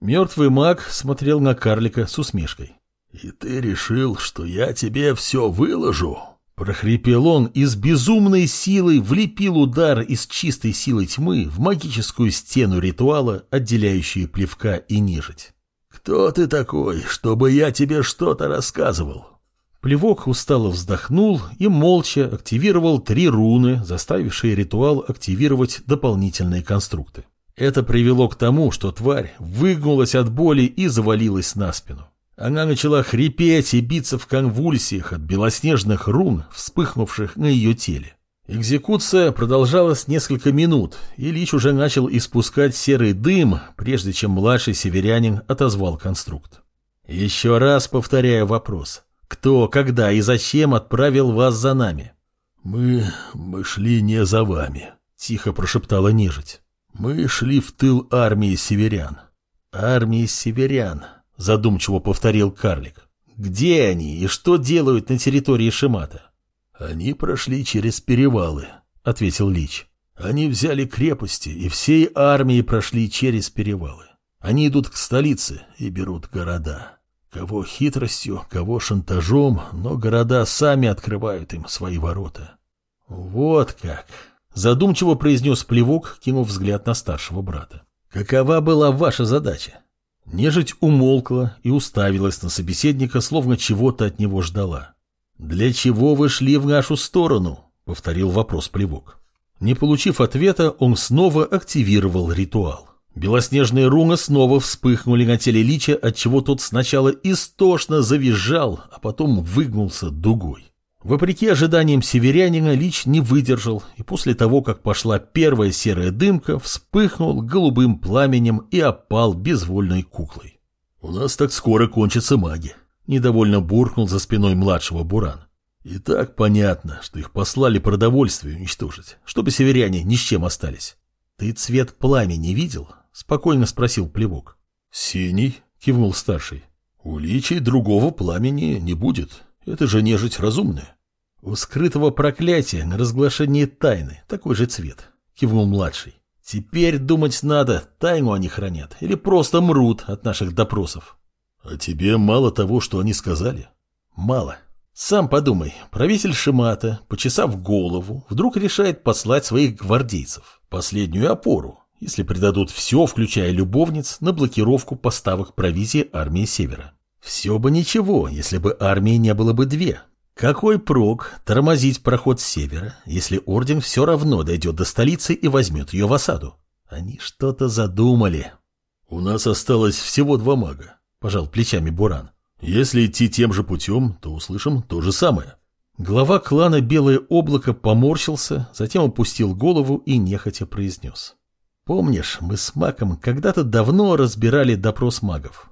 Мертвый маг смотрел на карлика с усмешкой. «И ты решил, что я тебе все выложу?» Прохрипел он и с безумной силой влепил удар из чистой силы тьмы в магическую стену ритуала, отделяющую плевка и нежить. «Кто ты такой, чтобы я тебе что-то рассказывал?» Плевок устало вздохнул и молча активировал три руны, заставившие ритуал активировать дополнительные конструкты. Это привело к тому, что тварь выгнулась от боли и завалилась на спину. Она начала хрипеть и биться в конвульсиях от белоснежных рун, вспыхнувших на ее теле. Экзекуция продолжалась несколько минут, и Лич уже начал испускать серый дым, прежде чем младший северянин отозвал конструкт. Еще раз повторяю вопрос. Кто, когда и зачем отправил вас за нами? Мы... мы шли не за вами, тихо прошептала нежить. Мы шли в тыл армии северян. Армии северян, задумчиво повторил карлик. Где они и что делают на территории Шимата? Они прошли через перевалы, ответил Лич. Они взяли крепости и всей армией прошли через перевалы. Они идут к столице и берут города. Кого хитростью, кого шантажом, но города сами открывают им свои ворота. Вот как. Задумчиво произнес плевок, кинув взгляд на старшего брата. Какова была ваша задача? Нежить умолкла и уставилась на собеседника, словно чего-то от него ждала. «Для чего вы шли в нашу сторону?» — повторил вопрос плевок. Не получив ответа, он снова активировал ритуал. Белоснежные руны снова вспыхнули на теле Лича, отчего тот сначала истошно завизжал, а потом выгнулся дугой. Вопреки ожиданиям северянина, Лич не выдержал, и после того, как пошла первая серая дымка, вспыхнул голубым пламенем и опал безвольной куклой. «У нас так скоро кончится маги», — недовольно буркнул за спиной младшего Буран. «И так понятно, что их послали продовольствие уничтожить, чтобы северяне ни с чем остались». «Ты цвет пламени видел?» — спокойно спросил Плевок. «Синий?» — кивнул старший. «У личий другого пламени не будет. Это же нежить разумная». «У скрытого проклятия на разглашение тайны такой же цвет», — кивнул младший. «Теперь думать надо, тайну они хранят или просто мрут от наших допросов». «А тебе мало того, что они сказали?» «Мало. Сам подумай, правитель Шимата, почесав голову, вдруг решает послать своих гвардейцев, последнюю опору, если придадут все, включая любовниц, на блокировку поставок провизии армии Севера. Все бы ничего, если бы армии не было бы две. Какой прок тормозить проход с севера, если орден все равно дойдет до столицы и возьмет ее в осаду? Они что-то задумали. У нас осталось всего два мага, пожал плечами Буран. Если идти тем же путем, то услышим то же самое. Глава клана Белое Облако поморщился, затем опустил голову и нехотя произнес. Помнишь, мы с Маком когда-то давно разбирали допрос магов?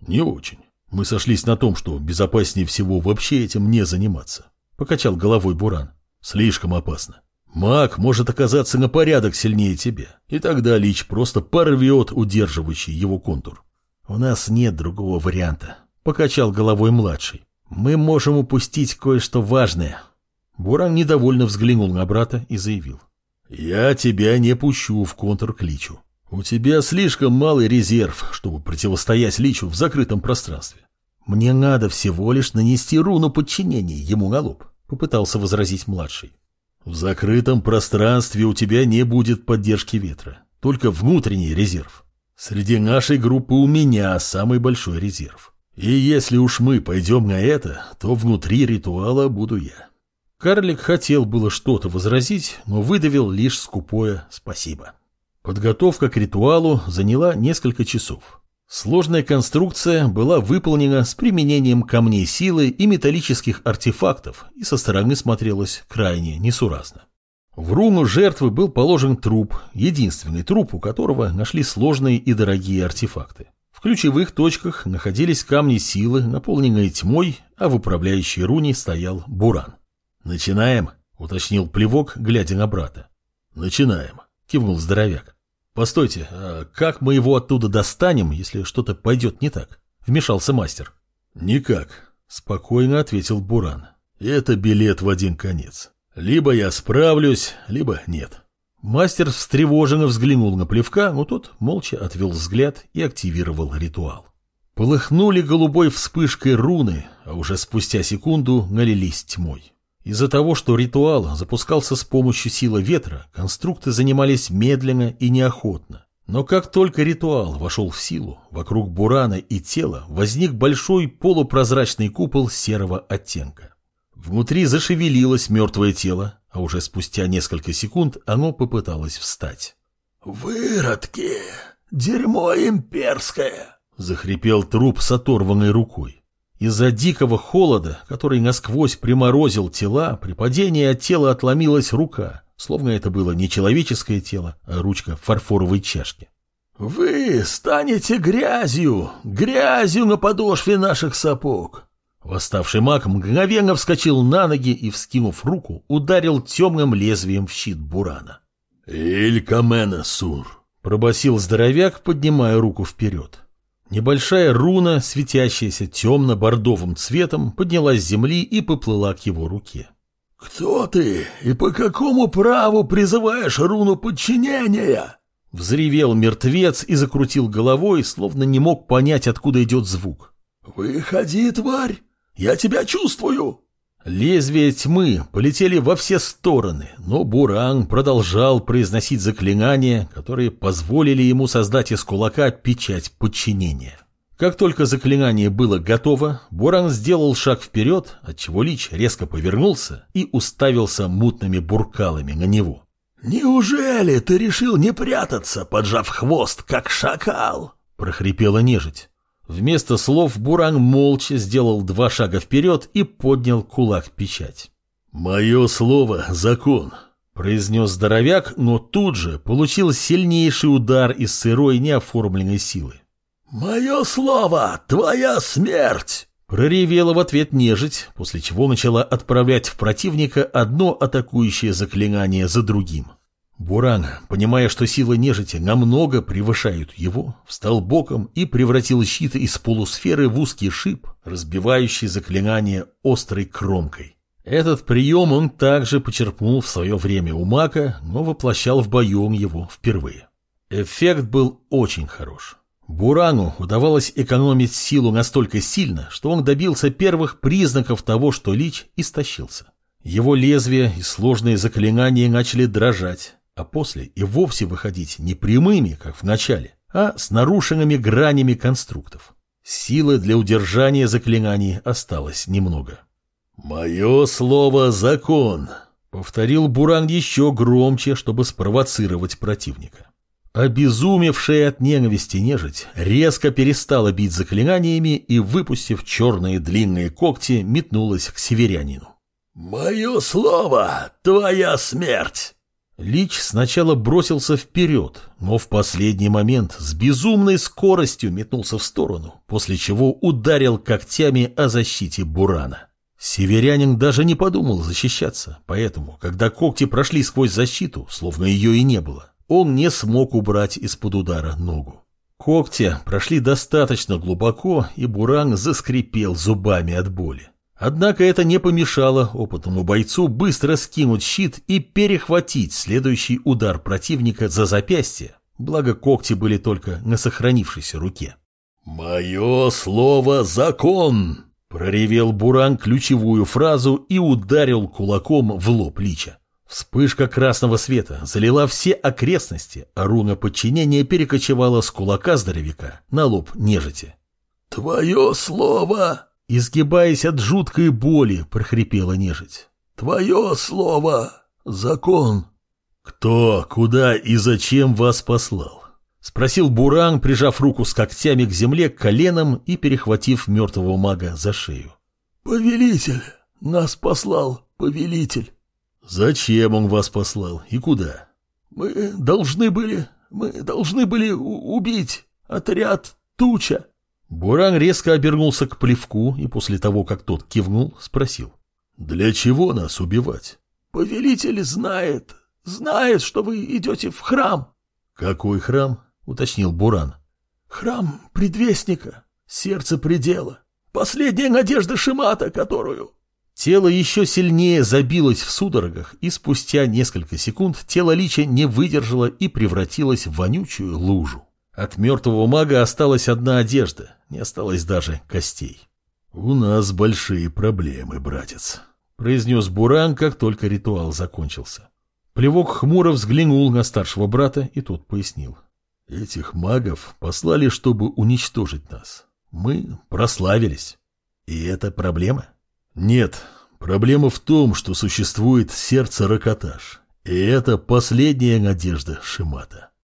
Не очень. Мы сошлись на том, что безопаснее всего вообще этим не заниматься. Покачал головой Буран. Слишком опасно. Маг может оказаться на порядок сильнее тебя, и тогда Лич просто порвет удерживающий его контур. У нас нет другого варианта. Покачал головой младший. Мы можем упустить кое-что важное. Буран недовольно взглянул на брата и заявил. «Я тебя не пущу в контр к Личу. У тебя слишком малый резерв, чтобы противостоять Личу в закрытом пространстве. Мне надо всего лишь нанести руну подчинения ему на лоб», — попытался возразить младший. «В закрытом пространстве у тебя не будет поддержки ветра, только внутренний резерв. Среди нашей группы у меня самый большой резерв. И если уж мы пойдем на это, то внутри ритуала буду я». Карлик хотел было что-то возразить, но выдавил лишь скупое «спасибо». Подготовка к ритуалу заняла несколько часов. Сложная конструкция была выполнена с применением камней силы и металлических артефактов и со стороны смотрелась крайне несуразно. В руну жертвы был положен труп, единственный труп, у которого нашли сложные и дорогие артефакты. В ключевых точках находились камни силы, наполненные тьмой, а в управляющей руне стоял буран. «Начинаем?» — уточнил плевок, глядя на брата. «Начинаем», — кивнул здоровяк. «Постойте, а как мы его оттуда достанем, если что-то пойдет не так?» — вмешался мастер. «Никак», — спокойно ответил Буран. «Это билет в один конец. Либо я справлюсь, либо нет». Мастер встревоженно взглянул на плевка, но тот молча отвел взгляд и активировал ритуал. Полыхнули голубой вспышкой руны, а уже спустя секунду налились тьмой. Из-за того, что ритуал запускался с помощью силы ветра, конструкты занимались медленно и неохотно. Но как только ритуал вошел в силу, вокруг Бурана и тела возник большой полупрозрачный купол серого оттенка. Внутри зашевелилось мертвое тело, а уже спустя несколько секунд оно попыталось встать. «Выродки! Дерьмо имперское!» — захрипел труп с оторванной рукой. Из-за дикого холода, который насквозь приморозил тела, при падении от тела отломилась рука, словно это было не человеческое тело, а ручка фарфоровой чашки. «Вы станете грязью, грязью на подошве наших сапог!» Восставший маг мгновенно вскочил на ноги и, вскинув руку, ударил темным лезвием в щит Бурана. «Илькамена, Сур!» — пробасил здоровяк, поднимая руку вперед. Небольшая руна, светящаяся темно-бордовым цветом, поднялась с земли и поплыла к его руке. «Кто ты и по какому праву призываешь руну подчинения?» Взревел мертвец и закрутил головой, словно не мог понять, откуда идет звук. «Выходи, тварь! Я тебя чувствую!» Лезвия тьмы полетели во все стороны, но Буран продолжал произносить заклинания, которые позволили ему создать из кулака печать подчинения. Как только заклинание было готово, Буран сделал шаг вперед, отчего Лич резко повернулся и уставился мутными буркалами на него. «Неужели ты решил не прятаться, поджав хвост, как шакал?» – прохрипела нежить. Вместо слов Буран молча сделал два шага вперед и поднял кулак-печать. «Мое слово — закон», — произнес здоровяк, но тут же получил сильнейший удар из сырой неоформленной силы. «Мое слово — твоя смерть!» Проревела в ответ нежить, после чего начала отправлять в противника одно атакующее заклинание за другим. Буран, понимая, что силы нежити намного превышают его, встал боком и превратил щит из полусферы в узкий шип, разбивающий заклинание острой кромкой. Этот прием он также почерпнул в свое время у Мака, но воплощал в бою его впервые. Эффект был очень хорош. Бурану удавалось экономить силу настолько сильно, что он добился первых признаков того, что Лич истощился. Его лезвие и сложные заклинания начали дрожать, а после и вовсе выходить не прямыми, как в начале, а с нарушенными гранями конструктов. Силы для удержания заклинаний осталось немного. «Мое слово — закон», — повторил Буран еще громче, чтобы спровоцировать противника. Обезумевшая от ненависти нежить резко перестала бить заклинаниями и, выпустив черные длинные когти, метнулась к северянину. «Мое слово — твоя смерть!» Лич сначала бросился вперед, но в последний момент с безумной скоростью метнулся в сторону, после чего ударил когтями о защите Бурана. Северянин даже не подумал защищаться, поэтому, когда когти прошли сквозь защиту, словно ее и не было, он не смог убрать из-под удара ногу. Когти прошли достаточно глубоко, и Буран заскрипел зубами от боли. Однако это не помешало опытному бойцу быстро скинуть щит и перехватить следующий удар противника за запястье, благо когти были только на сохранившейся руке. «Мое слово — закон!» — проревел Буран ключевую фразу и ударил кулаком в лоб Лича. Вспышка красного света залила все окрестности, а руна подчинения перекочевала с кулака здоровяка на лоб нежити. «Твое слово!» Изгибаясь от жуткой боли, прохрипела нежить. «Твое слово! Закон!» «Кто, куда и зачем вас послал?» Спросил Буран, прижав руку с когтями к земле коленом и перехватив мертвого мага за шею. «Повелитель! Нас послал повелитель!» «Зачем он вас послал и куда?» «Мы должны были... Мы должны были убить отряд Туча!» Буран резко обернулся к плевку и после того, как тот кивнул, спросил. «Для чего нас убивать?» «Повелитель знает, знает, что вы идете в храм». «Какой храм?» — уточнил Буран. «Храм предвестника, сердце предела, последняя надежда Шимата, которую...» Тело еще сильнее забилось в судорогах, и спустя несколько секунд тело Лича не выдержало и превратилось в вонючую лужу. От мертвого мага осталась одна одежда, не осталось даже костей. «У нас большие проблемы, братец», — произнес Буран, как только ритуал закончился. Плевок хмуро взглянул на старшего брата, и тот пояснил. «Этих магов послали, чтобы уничтожить нас. Мы прославились. И это проблема?» «Нет, проблема в том, что существует сердце Ракотаж, и это последняя надежда Шимата».